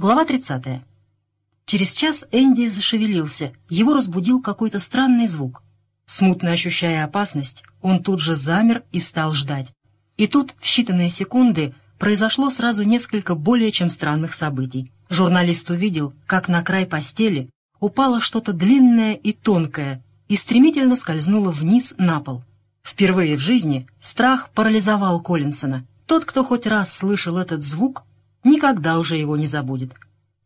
Глава 30. Через час Энди зашевелился, его разбудил какой-то странный звук. Смутно ощущая опасность, он тут же замер и стал ждать. И тут, в считанные секунды, произошло сразу несколько более чем странных событий. Журналист увидел, как на край постели упало что-то длинное и тонкое и стремительно скользнуло вниз на пол. Впервые в жизни страх парализовал Коллинсона. Тот, кто хоть раз слышал этот звук, никогда уже его не забудет.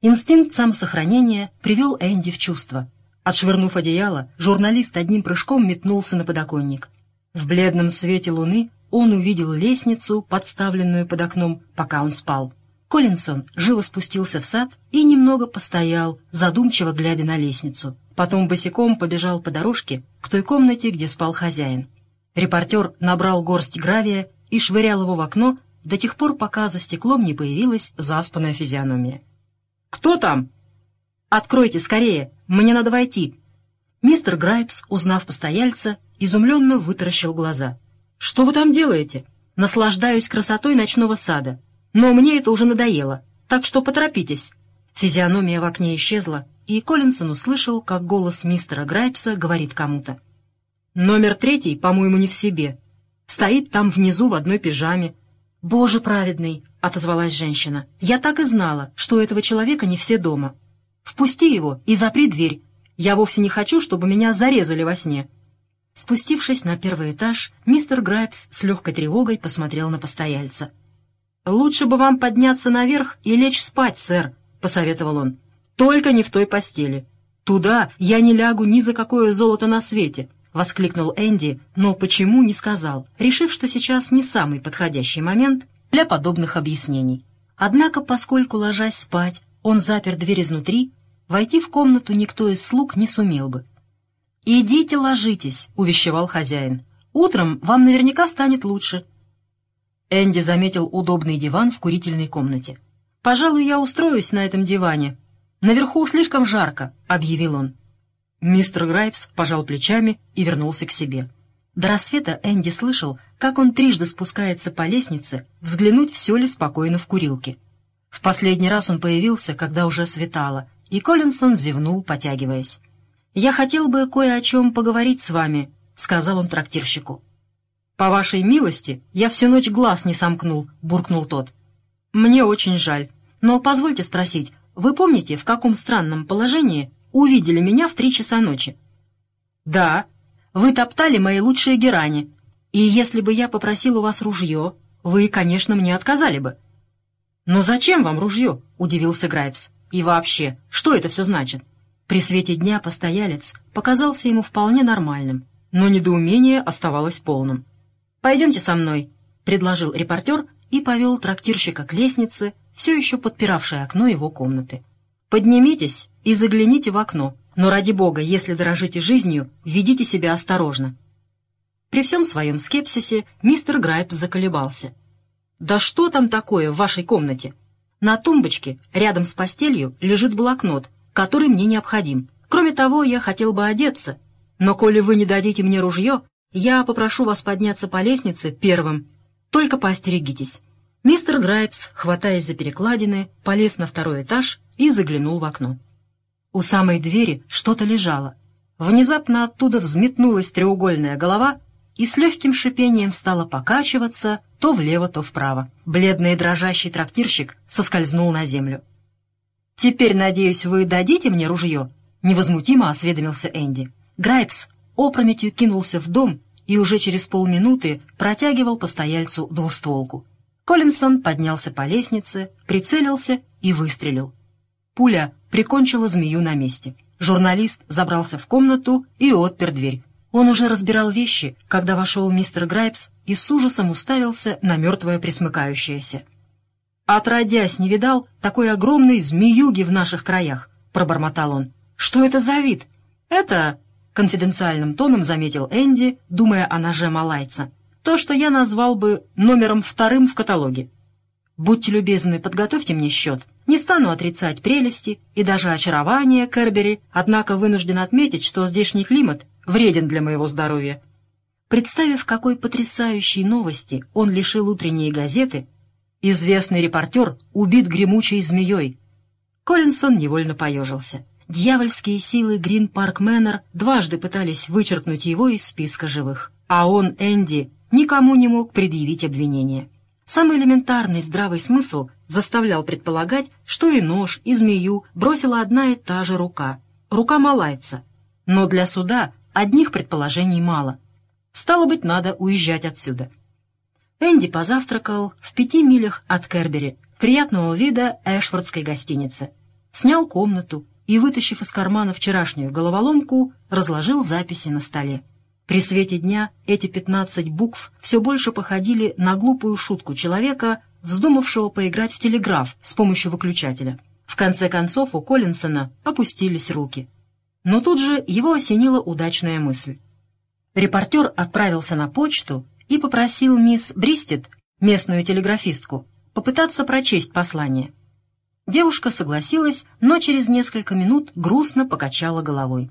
Инстинкт самосохранения привел Энди в чувство. Отшвырнув одеяло, журналист одним прыжком метнулся на подоконник. В бледном свете луны он увидел лестницу, подставленную под окном, пока он спал. Коллинсон живо спустился в сад и немного постоял, задумчиво глядя на лестницу. Потом босиком побежал по дорожке к той комнате, где спал хозяин. Репортер набрал горсть гравия и швырял его в окно, до тех пор, пока за стеклом не появилась заспанная физиономия. «Кто там?» «Откройте скорее, мне надо войти». Мистер Грайпс, узнав постояльца, изумленно вытаращил глаза. «Что вы там делаете?» «Наслаждаюсь красотой ночного сада. Но мне это уже надоело, так что поторопитесь». Физиономия в окне исчезла, и Коллинсон услышал, как голос мистера Грайпса говорит кому-то. «Номер третий, по-моему, не в себе. Стоит там внизу в одной пижаме, «Боже праведный!» — отозвалась женщина. «Я так и знала, что у этого человека не все дома. Впусти его и запри дверь. Я вовсе не хочу, чтобы меня зарезали во сне». Спустившись на первый этаж, мистер Грайпс с легкой тревогой посмотрел на постояльца. «Лучше бы вам подняться наверх и лечь спать, сэр», — посоветовал он. «Только не в той постели. Туда я не лягу ни за какое золото на свете. — воскликнул Энди, но почему не сказал, решив, что сейчас не самый подходящий момент для подобных объяснений. Однако, поскольку, ложась спать, он запер дверь изнутри, войти в комнату никто из слуг не сумел бы. «Идите ложитесь», — увещевал хозяин. «Утром вам наверняка станет лучше». Энди заметил удобный диван в курительной комнате. «Пожалуй, я устроюсь на этом диване. Наверху слишком жарко», — объявил он. Мистер Грайпс пожал плечами и вернулся к себе. До рассвета Энди слышал, как он трижды спускается по лестнице, взглянуть, все ли спокойно в курилке. В последний раз он появился, когда уже светало, и Коллинсон зевнул, потягиваясь. «Я хотел бы кое о чем поговорить с вами», — сказал он трактирщику. «По вашей милости я всю ночь глаз не сомкнул», — буркнул тот. «Мне очень жаль, но позвольте спросить, вы помните, в каком странном положении увидели меня в три часа ночи. «Да, вы топтали мои лучшие герани, и если бы я попросил у вас ружье, вы, конечно, мне отказали бы». «Но зачем вам ружье?» — удивился Грайпс. «И вообще, что это все значит?» При свете дня постоялец показался ему вполне нормальным, но недоумение оставалось полным. «Пойдемте со мной», — предложил репортер и повел трактирщика к лестнице, все еще подпиравшей окно его комнаты. Поднимитесь и загляните в окно, но ради бога, если дорожите жизнью, ведите себя осторожно». При всем своем скепсисе мистер Грайпс заколебался. «Да что там такое в вашей комнате? На тумбочке, рядом с постелью, лежит блокнот, который мне необходим. Кроме того, я хотел бы одеться, но коли вы не дадите мне ружье, я попрошу вас подняться по лестнице первым. Только поостерегитесь». Мистер Грайпс, хватаясь за перекладины, полез на второй этаж и заглянул в окно. У самой двери что-то лежало. Внезапно оттуда взметнулась треугольная голова и с легким шипением стала покачиваться то влево, то вправо. Бледный и дрожащий трактирщик соскользнул на землю. «Теперь, надеюсь, вы дадите мне ружье?» — невозмутимо осведомился Энди. Грайпс опрометью кинулся в дом и уже через полминуты протягивал постояльцу двустволку. Коллинсон поднялся по лестнице, прицелился и выстрелил. Пуля прикончила змею на месте. Журналист забрался в комнату и отпер дверь. Он уже разбирал вещи, когда вошел мистер Грайпс и с ужасом уставился на мертвое пресмыкающееся. «Отродясь, не видал такой огромной змеюги в наших краях», — пробормотал он. «Что это за вид?» «Это...» — конфиденциальным тоном заметил Энди, думая о ноже малайца. «То, что я назвал бы номером вторым в каталоге. Будьте любезны, подготовьте мне счет. Не стану отрицать прелести и даже очарования Кербери, однако вынужден отметить, что здешний климат вреден для моего здоровья. Представив, какой потрясающей новости он лишил утренние газеты, известный репортер убит гремучей змеей. Коллинсон невольно поежился. Дьявольские силы Грин Парк Мэннер дважды пытались вычеркнуть его из списка живых, а он, Энди, никому не мог предъявить обвинение. Самый элементарный здравый смысл заставлял предполагать, что и нож, и змею бросила одна и та же рука. Рука малайца. Но для суда одних предположений мало. Стало быть, надо уезжать отсюда. Энди позавтракал в пяти милях от Кербери, приятного вида Эшфордской гостиницы. Снял комнату и, вытащив из кармана вчерашнюю головоломку, разложил записи на столе. При свете дня эти пятнадцать букв все больше походили на глупую шутку человека, вздумавшего поиграть в телеграф с помощью выключателя. В конце концов у Коллинсона опустились руки. Но тут же его осенила удачная мысль. Репортер отправился на почту и попросил мисс Бристет, местную телеграфистку, попытаться прочесть послание. Девушка согласилась, но через несколько минут грустно покачала головой.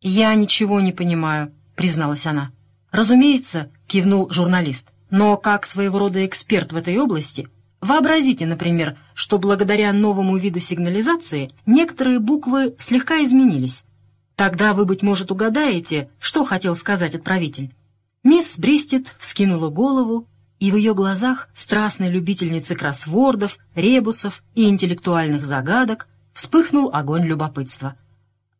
«Я ничего не понимаю», призналась она. «Разумеется», — кивнул журналист, «но как своего рода эксперт в этой области, вообразите, например, что благодаря новому виду сигнализации некоторые буквы слегка изменились. Тогда вы, быть может, угадаете, что хотел сказать отправитель». Мисс Бристит вскинула голову, и в ее глазах страстной любительницы кроссвордов, ребусов и интеллектуальных загадок вспыхнул огонь любопытства.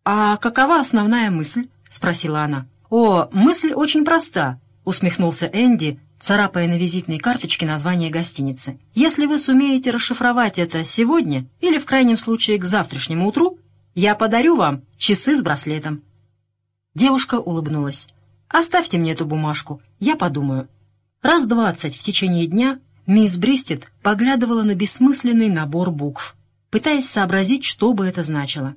«А какова основная мысль?» — спросила она. «О, мысль очень проста», — усмехнулся Энди, царапая на визитной карточке название гостиницы. «Если вы сумеете расшифровать это сегодня или, в крайнем случае, к завтрашнему утру, я подарю вам часы с браслетом». Девушка улыбнулась. «Оставьте мне эту бумажку, я подумаю». Раз двадцать в течение дня мисс Бристит поглядывала на бессмысленный набор букв, пытаясь сообразить, что бы это значило.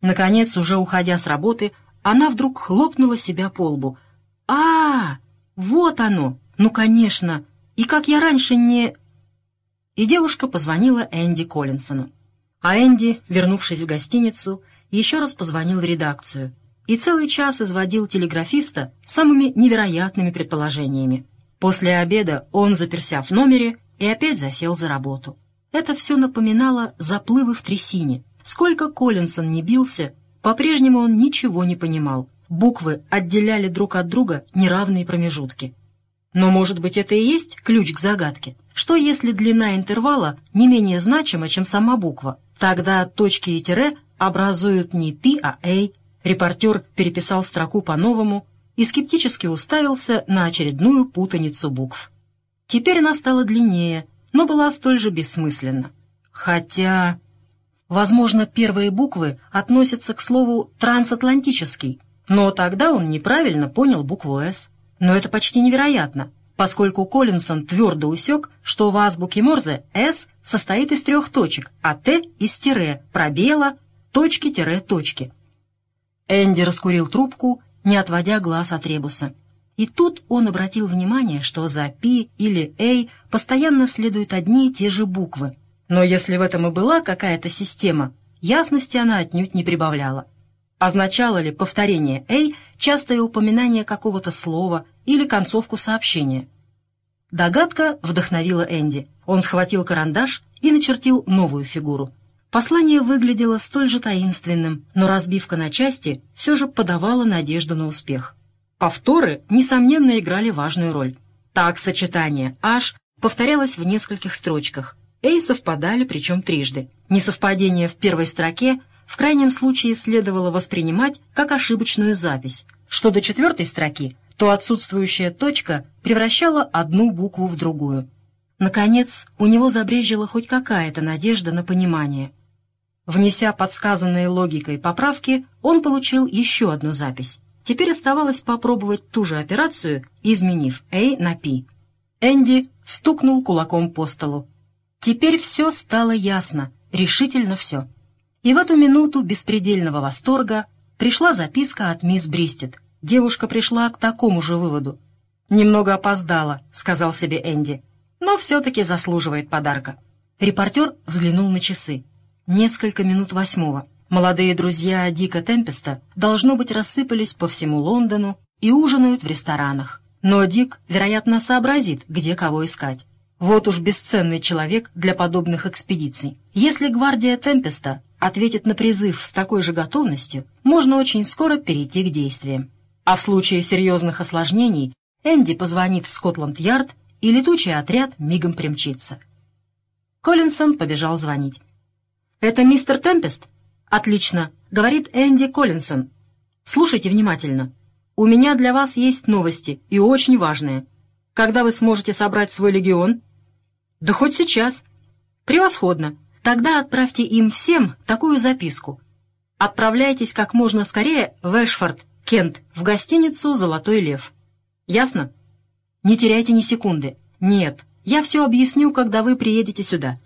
Наконец, уже уходя с работы, она вдруг хлопнула себя по лбу. а, Вот оно! Ну, конечно! И как я раньше не...» И девушка позвонила Энди Коллинсону. А Энди, вернувшись в гостиницу, еще раз позвонил в редакцию и целый час изводил телеграфиста самыми невероятными предположениями. После обеда он заперся в номере и опять засел за работу. Это все напоминало заплывы в трясине. Сколько Коллинсон не бился, по-прежнему он ничего не понимал. Буквы отделяли друг от друга неравные промежутки. Но, может быть, это и есть ключ к загадке? Что если длина интервала не менее значима, чем сама буква? Тогда точки и тире образуют не P, а A. Репортер переписал строку по-новому и скептически уставился на очередную путаницу букв. Теперь она стала длиннее, но была столь же бессмысленна. Хотя... Возможно, первые буквы относятся к слову «трансатлантический», но тогда он неправильно понял букву «С». Но это почти невероятно, поскольку Коллинсон твердо усек, что в азбуке Морзе «С» состоит из трех точек, а «Т» — из тире, пробела, точки-точки. Энди раскурил трубку, не отводя глаз от ребуса. И тут он обратил внимание, что за «Пи» или «Эй» постоянно следуют одни и те же буквы — но если в этом и была какая-то система, ясности она отнюдь не прибавляла. Означало ли повторение «эй» частое упоминание какого-то слова или концовку сообщения? Догадка вдохновила Энди. Он схватил карандаш и начертил новую фигуру. Послание выглядело столь же таинственным, но разбивка на части все же подавала надежду на успех. Повторы, несомненно, играли важную роль. Так сочетание «аж» повторялось в нескольких строчках, «эй» совпадали, причем трижды. Несовпадение в первой строке в крайнем случае следовало воспринимать как ошибочную запись. Что до четвертой строки, то отсутствующая точка превращала одну букву в другую. Наконец, у него забрежила хоть какая-то надежда на понимание. Внеся подсказанные логикой поправки, он получил еще одну запись. Теперь оставалось попробовать ту же операцию, изменив «A» на «P». Энди стукнул кулаком по столу. Теперь все стало ясно, решительно все. И в эту минуту беспредельного восторга пришла записка от мисс Бристет. Девушка пришла к такому же выводу. «Немного опоздала», — сказал себе Энди, «но все-таки заслуживает подарка». Репортер взглянул на часы. Несколько минут восьмого. Молодые друзья Дика Темпеста, должно быть, рассыпались по всему Лондону и ужинают в ресторанах. Но Дик, вероятно, сообразит, где кого искать. Вот уж бесценный человек для подобных экспедиций. Если гвардия Темпеста ответит на призыв с такой же готовностью, можно очень скоро перейти к действиям. А в случае серьезных осложнений Энди позвонит в Скотланд-Ярд, и летучий отряд мигом примчится. Коллинсон побежал звонить. «Это мистер Темпест?» «Отлично», — говорит Энди Коллинсон. «Слушайте внимательно. У меня для вас есть новости, и очень важные. Когда вы сможете собрать свой легион?» «Да хоть сейчас». «Превосходно. Тогда отправьте им всем такую записку. Отправляйтесь как можно скорее в Эшфорд, Кент, в гостиницу «Золотой лев». Ясно? Не теряйте ни секунды. Нет, я все объясню, когда вы приедете сюда».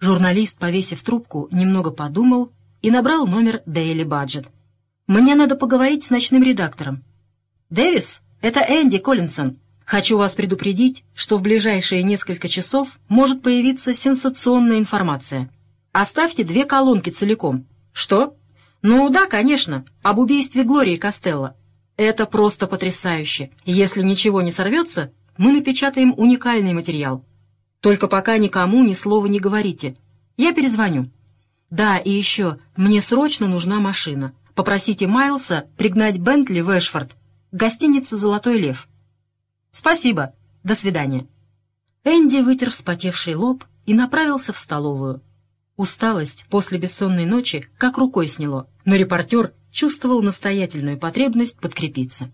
Журналист, повесив трубку, немного подумал и набрал номер Daily Budget. Мне надо поговорить с ночным редактором. «Дэвис, это Энди Коллинсон. Хочу вас предупредить, что в ближайшие несколько часов может появиться сенсационная информация. Оставьте две колонки целиком. Что? Ну да, конечно, об убийстве Глории Костелло. Это просто потрясающе. Если ничего не сорвется, мы напечатаем уникальный материал. Только пока никому ни слова не говорите. Я перезвоню. Да, и еще, мне срочно нужна машина. Попросите Майлса пригнать Бентли в Эшфорд. Гостиница «Золотой лев». Спасибо. До свидания. Энди вытер вспотевший лоб и направился в столовую. Усталость после бессонной ночи как рукой сняло, но репортер чувствовал настоятельную потребность подкрепиться.